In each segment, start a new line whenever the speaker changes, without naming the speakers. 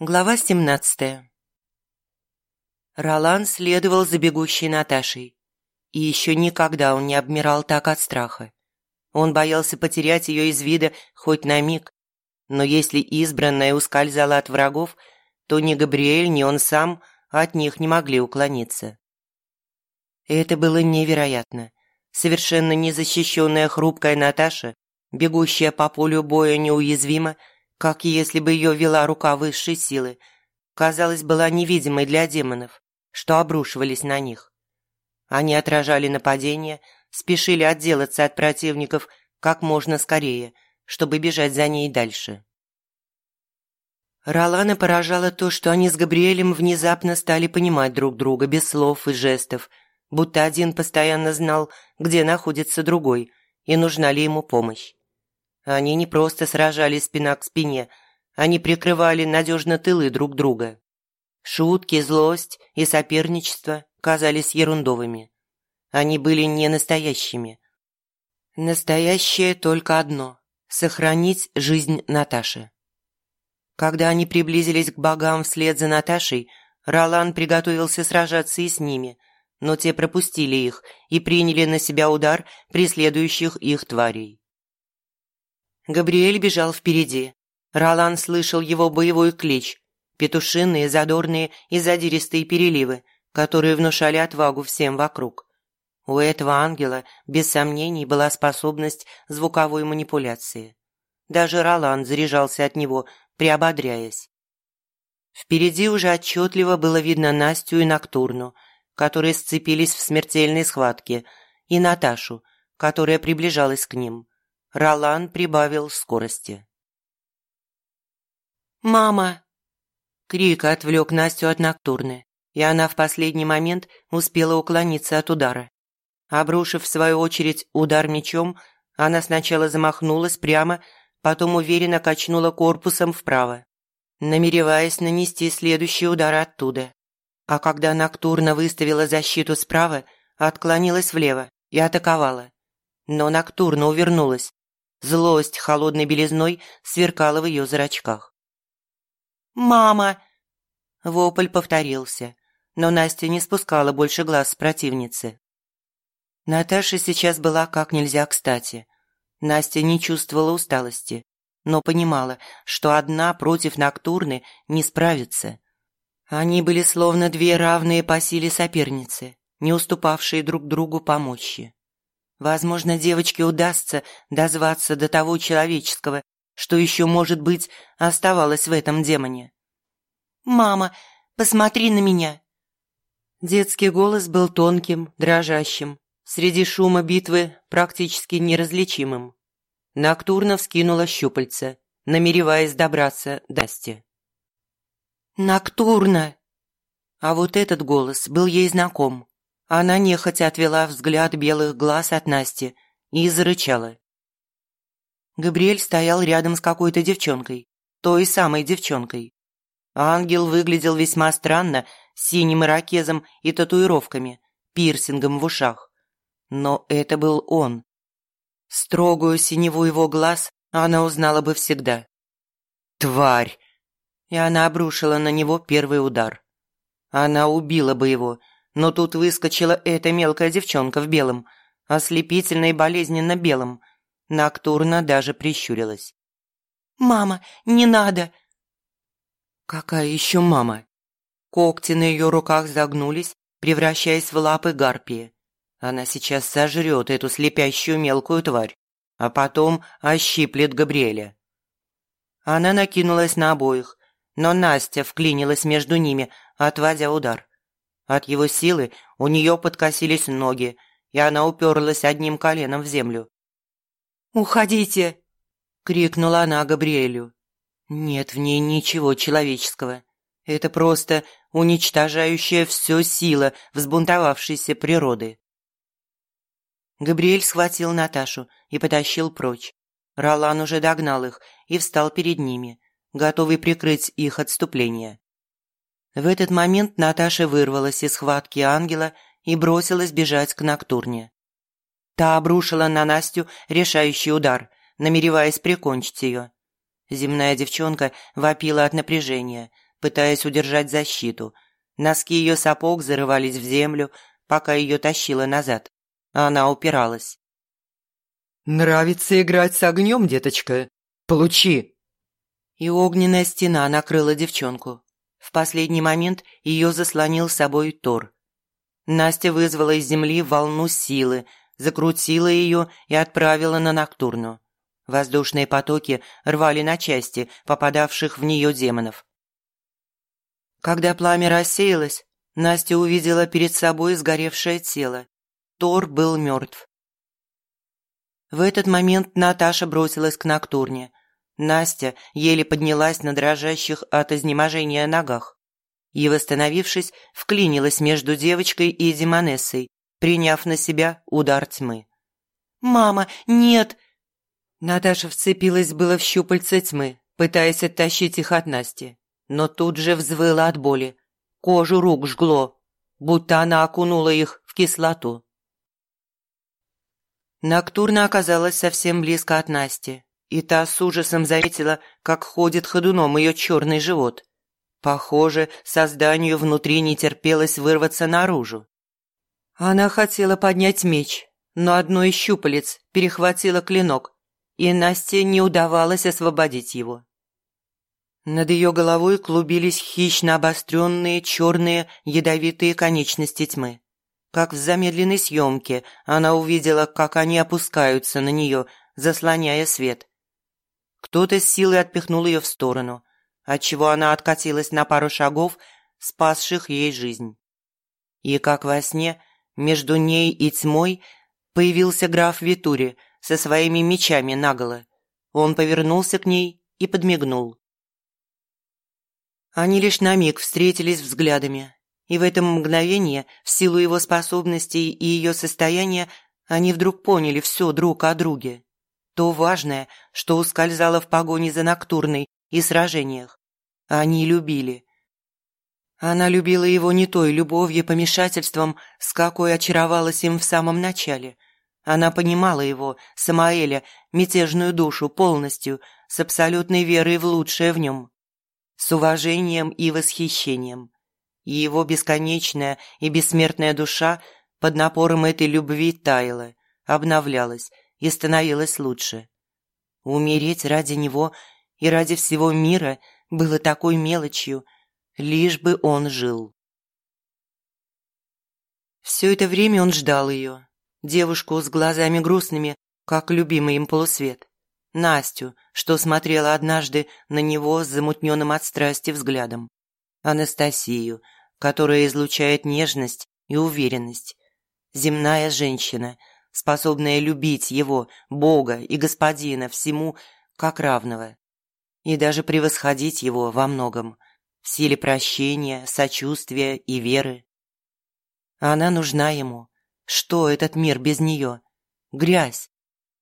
Глава 17 Ролан следовал за бегущей Наташей. И еще никогда он не обмирал так от страха. Он боялся потерять ее из вида хоть на миг. Но если избранная ускользала от врагов, то ни Габриэль, ни он сам от них не могли уклониться. Это было невероятно. Совершенно незащищенная хрупкая Наташа, бегущая по полю боя неуязвимо, как если бы ее вела рука высшей силы, казалось, была невидимой для демонов, что обрушивались на них. Они отражали нападения, спешили отделаться от противников как можно скорее, чтобы бежать за ней дальше. Ролана поражало то, что они с Габриэлем внезапно стали понимать друг друга без слов и жестов, будто один постоянно знал, где находится другой и нужна ли ему помощь. Они не просто сражались спина к спине, они прикрывали надежно тылы друг друга. Шутки, злость и соперничество казались ерундовыми. Они были не настоящими. Настоящее только одно – сохранить жизнь Наташи. Когда они приблизились к богам вслед за Наташей, Ролан приготовился сражаться и с ними, но те пропустили их и приняли на себя удар преследующих их тварей. Габриэль бежал впереди. Ролан слышал его боевой клич, петушиные, задорные и задиристые переливы, которые внушали отвагу всем вокруг. У этого ангела, без сомнений, была способность звуковой манипуляции. Даже Ролан заряжался от него, приободряясь. Впереди уже отчетливо было видно Настю и Ноктурну, которые сцепились в смертельной схватке, и Наташу, которая приближалась к ним. Ролан прибавил скорости.
«Мама!»
Крик отвлек Настю от Ноктурны, и она в последний момент успела уклониться от удара. Обрушив в свою очередь удар мечом, она сначала замахнулась прямо, потом уверенно качнула корпусом вправо, намереваясь нанести следующий удар оттуда. А когда Ноктурна выставила защиту справа, отклонилась влево и атаковала. Но Ноктурна увернулась, Злость холодной белизной сверкала в ее зрачках.
«Мама!»
Вопль повторился, но Настя не спускала больше глаз с противницы. Наташа сейчас была как нельзя кстати. Настя не чувствовала усталости, но понимала, что одна против Ноктурны не справится. Они были словно две равные по силе соперницы, не уступавшие друг другу по мощи. Возможно, девочке удастся дозваться до того человеческого, что еще, может быть, оставалось в этом демоне.
«Мама, посмотри на меня!»
Детский голос был тонким, дрожащим, среди шума битвы практически неразличимым. Ноктурно вскинула щупальца, намереваясь добраться до Насти.
«Ноктурно!»
А вот этот голос был ей знаком. Она нехотя отвела взгляд белых глаз от Насти и зарычала. Габриэль стоял рядом с какой-то девчонкой, той самой девчонкой. Ангел выглядел весьма странно, с синим ирокезом и татуировками, пирсингом в ушах. Но это был он. Строгую синеву его глаз она узнала бы всегда. «Тварь!» И она обрушила на него первый удар. Она убила бы его, но тут выскочила эта мелкая девчонка в белом, ослепительно и болезненно белом. Ноктурна даже прищурилась.
«Мама, не надо!»
«Какая еще мама?» Когти на ее руках загнулись, превращаясь в лапы гарпии. Она сейчас сожрет эту слепящую мелкую тварь, а потом ощиплет Габриэля. Она накинулась на обоих, но Настя вклинилась между ними, отводя удар. От его силы у нее подкосились ноги, и она уперлась одним коленом в землю.
«Уходите!» – крикнула она Габриэлю.
Нет в ней ничего человеческого. Это просто уничтожающая все сила взбунтовавшейся природы. Габриэль схватил Наташу и потащил прочь. Ролан уже догнал их и встал перед ними, готовый прикрыть их отступление. В этот момент Наташа вырвалась из схватки ангела и бросилась бежать к Ноктурне. Та обрушила на Настю решающий удар, намереваясь прикончить ее. Земная девчонка вопила от напряжения, пытаясь удержать защиту. Носки ее сапог зарывались в землю, пока ее тащило назад. Она упиралась.
«Нравится играть с огнем, деточка? Получи!»
И огненная стена накрыла девчонку. В последний момент ее заслонил собой Тор. Настя вызвала из земли волну силы, закрутила ее и отправила на Ноктурну. Воздушные потоки рвали на части попадавших в нее демонов. Когда пламя рассеялось, Настя увидела перед собой сгоревшее тело. Тор был мертв. В этот момент Наташа бросилась к Ноктурне. Настя еле поднялась на дрожащих от изнеможения ногах и, восстановившись, вклинилась между девочкой и Демонессой, приняв на себя удар тьмы. «Мама, нет!» Наташа вцепилась было в щупальца тьмы, пытаясь оттащить их от Насти, но тут же взвыла от боли. Кожу рук жгло, будто она окунула их в кислоту. Ноктурна оказалась совсем близко от Насти, и та с ужасом заметила, как ходит ходуном ее черный живот. Похоже, созданию внутри не терпелось вырваться наружу. Она хотела поднять меч, но одно из щупалец перехватило клинок, и Насте не удавалось освободить его. Над ее головой клубились хищно обостренные черные ядовитые конечности тьмы. Как в замедленной съемке она увидела, как они опускаются на нее, заслоняя свет. Кто-то с силой отпихнул ее в сторону, отчего она откатилась на пару шагов, спасших ей жизнь. И как во сне, между ней и тьмой появился граф Витури со своими мечами наголо. Он повернулся к ней и подмигнул. Они лишь на миг встретились взглядами, и в этом мгновении, в силу его способностей и ее состояния, они вдруг поняли все друг о друге. То важное, что ускользало в погоне за Ноктурной и сражениях. Они любили. Она любила его не той любовью помешательством, с какой очаровалась им в самом начале. Она понимала его, Самаэля, мятежную душу полностью, с абсолютной верой в лучшее в нем. С уважением и восхищением и его бесконечная и бессмертная душа под напором этой любви таяла, обновлялась и становилась лучше. Умереть ради него и ради всего мира было такой мелочью, лишь бы он жил. Все это время он ждал ее, девушку с глазами грустными, как любимый им полусвет. Настю, что смотрела однажды на него с замутненным от страсти взглядом. Анастасию, которая излучает нежность и уверенность. Земная женщина, способная любить его, Бога и Господина всему, как равного. И даже превосходить его во многом, в силе прощения, сочувствия и веры. Она нужна ему. Что этот мир без нее? Грязь.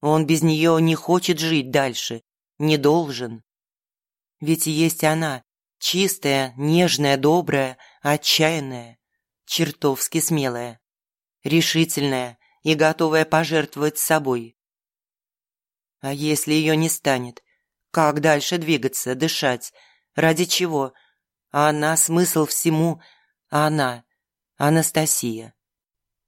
Он без нее не хочет жить дальше, не должен. Ведь есть она, Чистая, нежная, добрая, отчаянная, чертовски смелая, решительная и готовая пожертвовать собой. А если ее не станет? Как дальше двигаться, дышать? Ради чего? Она смысл всему, она Анастасия.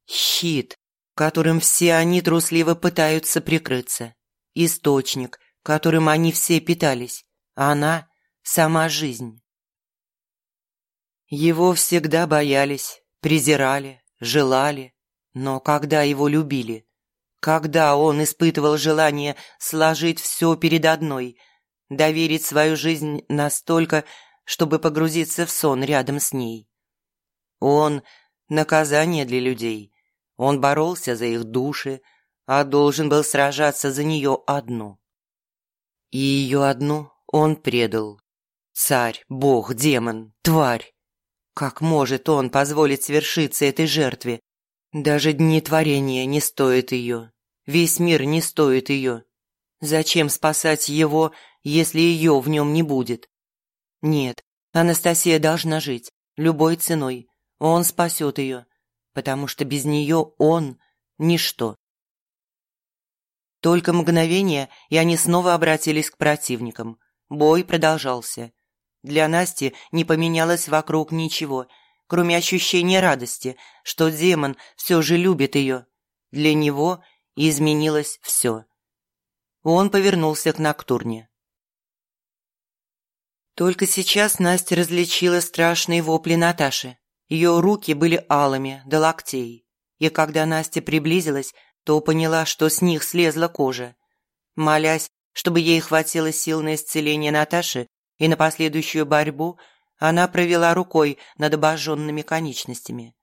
Щит, которым все они трусливо пытаются прикрыться. Источник, которым они все питались. Она сама жизнь. Его всегда боялись, презирали, желали, но когда его любили, когда он испытывал желание сложить все перед одной, доверить свою жизнь настолько, чтобы погрузиться в сон рядом с ней. Он – наказание для людей, он боролся за их души, а должен был сражаться за нее одну. И ее одну он предал. Царь, бог, демон, тварь. Как может он позволить свершиться этой жертве? Даже дни творения не стоят ее. Весь мир не стоит ее. Зачем спасать его, если ее в нем не будет? Нет, Анастасия должна жить, любой ценой. Он спасет ее, потому что без нее он – ничто. Только мгновение, и они снова обратились к противникам. Бой продолжался. Для Насти не поменялось вокруг ничего, кроме ощущения радости, что демон все же любит ее. Для него изменилось все. Он повернулся к Ноктурне. Только сейчас Настя различила страшные вопли Наташи. Ее руки были алыми до локтей. И когда Настя приблизилась, то поняла, что с них слезла кожа. Молясь, чтобы ей хватило сил на исцеление Наташи и на последующую борьбу, она провела рукой над обожженными конечностями.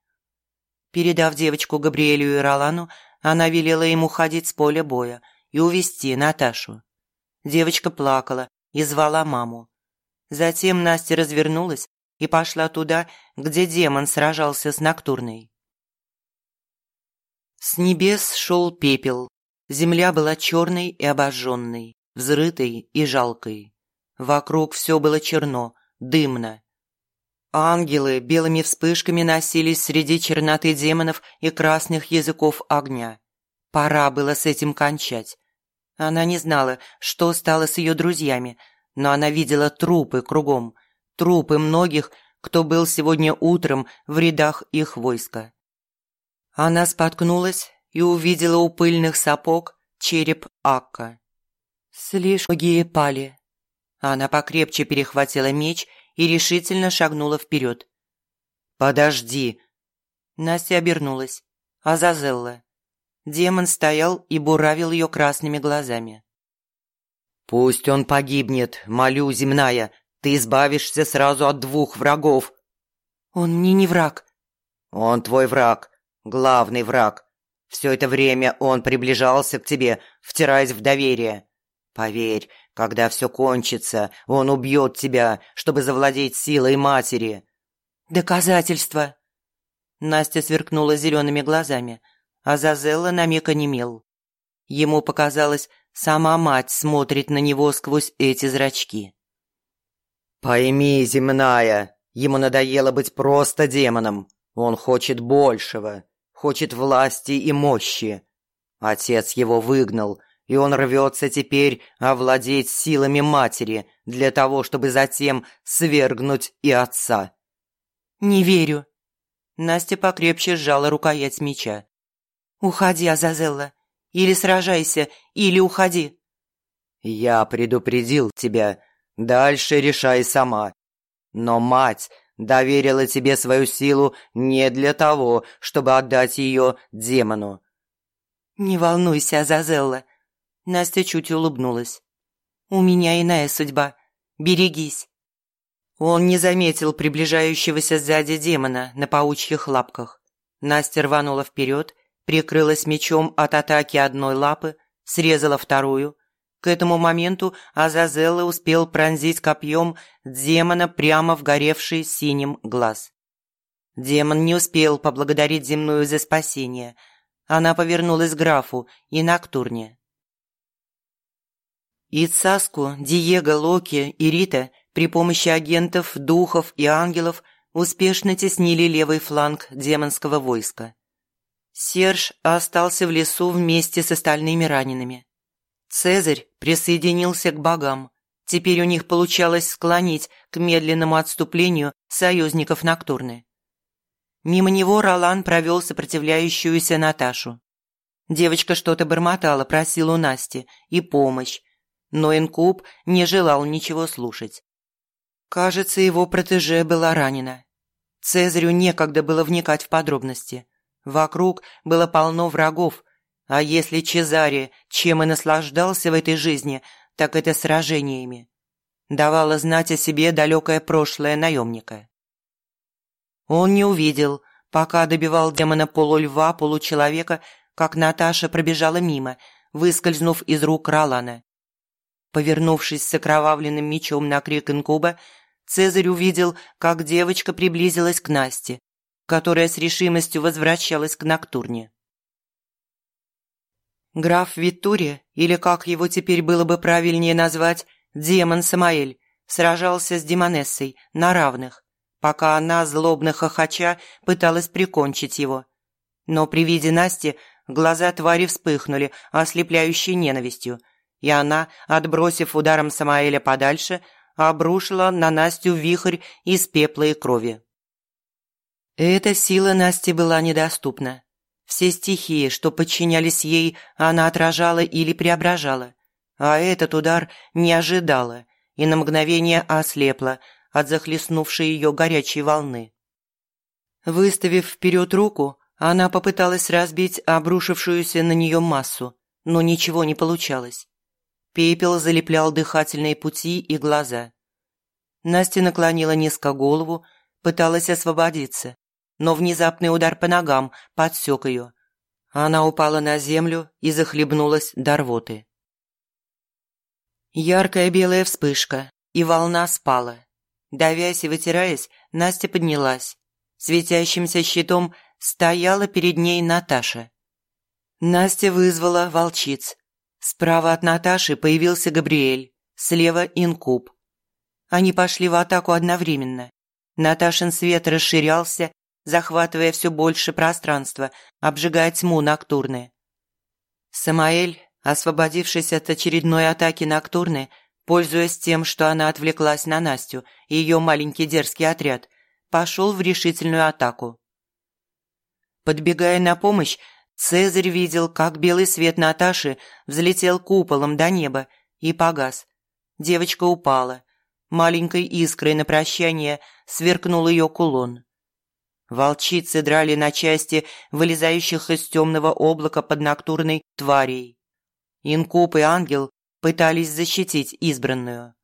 Передав девочку Габриэлю и Ролану, она велела ему ходить с поля боя и увести Наташу. Девочка плакала и звала маму. Затем Настя развернулась и пошла туда, где демон сражался с Ноктурной. С небес шел пепел. Земля была черной и обожженной, взрытой и жалкой. Вокруг все было черно, дымно. Ангелы белыми вспышками носились среди черноты демонов и красных языков огня. Пора было с этим кончать. Она не знала, что стало с ее друзьями, но она видела трупы кругом, трупы многих, кто был сегодня утром в рядах их войска. Она споткнулась и увидела у пыльных сапог череп Акка. Слишком многие пали. Она покрепче перехватила меч и решительно шагнула вперед. «Подожди!» Настя обернулась. Азазелла. Демон стоял и буравил ее красными глазами. «Пусть он погибнет, молю, земная. Ты избавишься сразу от двух врагов». «Он мне не враг». «Он твой враг главный враг. Все это время он приближался к тебе, втираясь в доверие. Поверь, когда все кончится, он убьет тебя, чтобы завладеть силой матери». «Доказательства!» Настя сверкнула зелеными глазами, а Зазелла на миг онемел. Ему показалось, сама мать смотрит на него сквозь эти зрачки. «Пойми, земная, ему надоело быть просто демоном. Он хочет большего хочет власти и мощи. Отец его выгнал, и он рвется теперь овладеть силами матери для того, чтобы затем свергнуть и отца. «Не верю». Настя покрепче сжала рукоять меча. «Уходи, Азазелла. Или сражайся, или уходи». «Я предупредил тебя. Дальше решай сама. Но мать доверила тебе свою силу не для того, чтобы отдать ее демону». «Не волнуйся, Азазелла». Настя чуть улыбнулась. «У меня иная судьба. Берегись». Он не заметил приближающегося сзади демона на паучьих лапках. Настя рванула вперед, прикрылась мечом от атаки одной лапы, срезала вторую, к этому моменту Азазелла успел пронзить копьем демона прямо в горевший синим глаз. Демон не успел поблагодарить земную за спасение. Она повернулась к графу и Ноктурне. Ицаску, Диего, Локи и Рита при помощи агентов, духов и ангелов успешно теснили левый фланг демонского войска. Серж остался в лесу вместе с остальными ранеными. Цезарь присоединился к богам. Теперь у них получалось склонить к медленному отступлению союзников Ноктурны. Мимо него Ролан провел сопротивляющуюся Наташу. Девочка что-то бормотала, просила у Насти и помощь, но Инкуб не желал ничего слушать. Кажется, его протеже была ранена. Цезарю некогда было вникать в подробности. Вокруг было полно врагов, а если Чезаре чем и наслаждался в этой жизни, так это сражениями. Давала знать о себе далекое прошлое наемника. Он не увидел, пока добивал демона полульва, получеловека, как Наташа пробежала мимо, выскользнув из рук Ролана. Повернувшись с окровавленным мечом на крик инкуба, Цезарь увидел, как девочка приблизилась к Насте, которая с решимостью возвращалась к Ноктурне. Граф Виттури, или как его теперь было бы правильнее назвать, демон Самаэль, сражался с Демонессой на равных, пока она, злобно хохоча, пыталась прикончить его. Но при виде Насти глаза твари вспыхнули ослепляющей ненавистью, и она, отбросив ударом Самаэля подальше, обрушила на Настю вихрь из пепла и крови. Эта сила Насти была недоступна. Все стихии, что подчинялись ей, она отражала или преображала. А этот удар не ожидала и на мгновение ослепла от захлестнувшей ее горячей волны. Выставив вперед руку, она попыталась разбить обрушившуюся на нее массу, но ничего не получалось. Пепел залеплял дыхательные пути и глаза. Настя наклонила низко голову, пыталась освободиться, но внезапный удар по ногам подсек ее. Она упала на землю и захлебнулась до рвоты. Яркая белая вспышка, и волна спала. Давясь и вытираясь, Настя поднялась. Светящимся щитом стояла перед ней Наташа. Настя вызвала волчиц. Справа от Наташи появился Габриэль, слева – Инкуб. Они пошли в атаку одновременно. Наташин свет расширялся, захватывая все больше пространства, обжигая тьму Ноктурны. Самаэль, освободившись от очередной атаки Ноктурны, пользуясь тем, что она отвлеклась на Настю и ее маленький дерзкий отряд, пошел в решительную атаку. Подбегая на помощь, Цезарь видел, как белый свет Наташи взлетел куполом до неба и погас. Девочка упала. Маленькой искрой на прощание сверкнул ее кулон. Волчицы драли на части вылезающих из темного облака под ноктурной тварей. Инкуб и ангел пытались защитить избранную.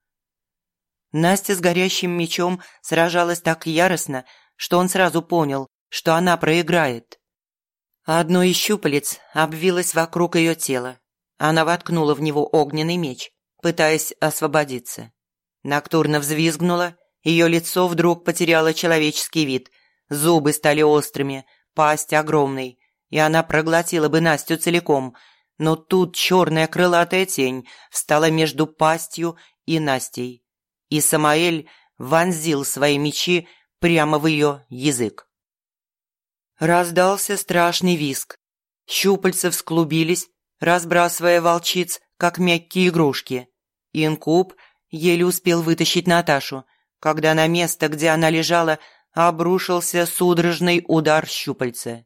Настя с горящим мечом сражалась так яростно, что он сразу понял, что она проиграет. Одно из щупалец обвилось вокруг ее тела. Она воткнула в него огненный меч, пытаясь освободиться. Ноктурно взвизгнула, ее лицо вдруг потеряло человеческий вид – Зубы стали острыми, пасть огромной, и она проглотила бы Настю целиком, но тут черная крылатая тень встала между пастью и Настей, и Самаэль вонзил свои мечи прямо в ее язык. Раздался страшный виск. Щупальца всклубились, разбрасывая волчиц, как мягкие игрушки. Инкуб еле успел вытащить Наташу, когда на место, где она лежала, обрушился судорожный удар щупальца.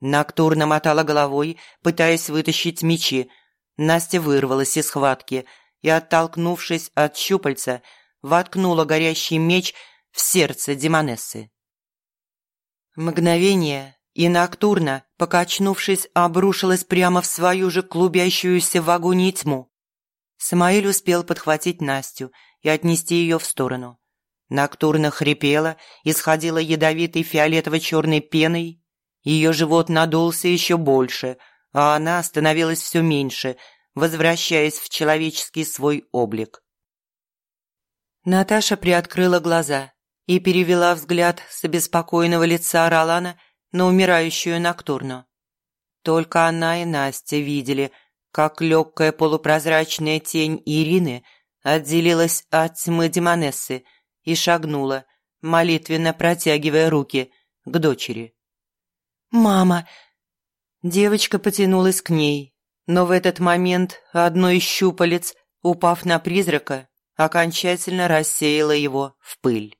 Ноктурно мотала головой, пытаясь вытащить мечи. Настя вырвалась из схватки и, оттолкнувшись от щупальца, воткнула горящий меч в сердце Демонессы. Мгновение, и Ноктурна, покачнувшись, обрушилась прямо в свою же клубящуюся в агонии тьму. Самаэль успел подхватить Настю и отнести ее в сторону. Ноктурна хрипела, исходила ядовитой фиолетово-черной пеной. Ее живот надулся еще больше, а она становилась все меньше, возвращаясь в человеческий свой облик. Наташа приоткрыла глаза и перевела взгляд с обеспокоенного лица Ролана на умирающую Ноктурну. Только она и Настя видели, как легкая полупрозрачная тень Ирины отделилась от тьмы Демонессы – и шагнула, молитвенно протягивая руки к дочери. «Мама!» Девочка потянулась к ней, но в этот момент одно из щупалец, упав на призрака, окончательно рассеяло его в пыль.